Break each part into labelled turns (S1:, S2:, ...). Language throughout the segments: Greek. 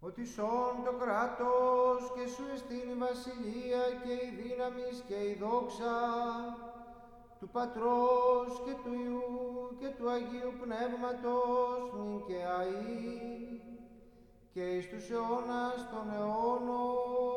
S1: ότι σών το κράτος και σου εστίν η βασιλεία και η δύναμη και η δόξα του Πατρός και του Υιού και του Αγίου Πνεύματος νυν και αΐ και εις τους αιώνας των αιώνων.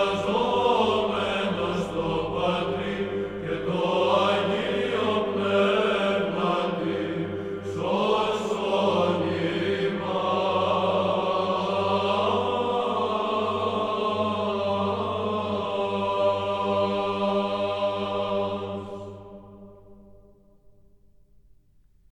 S1: was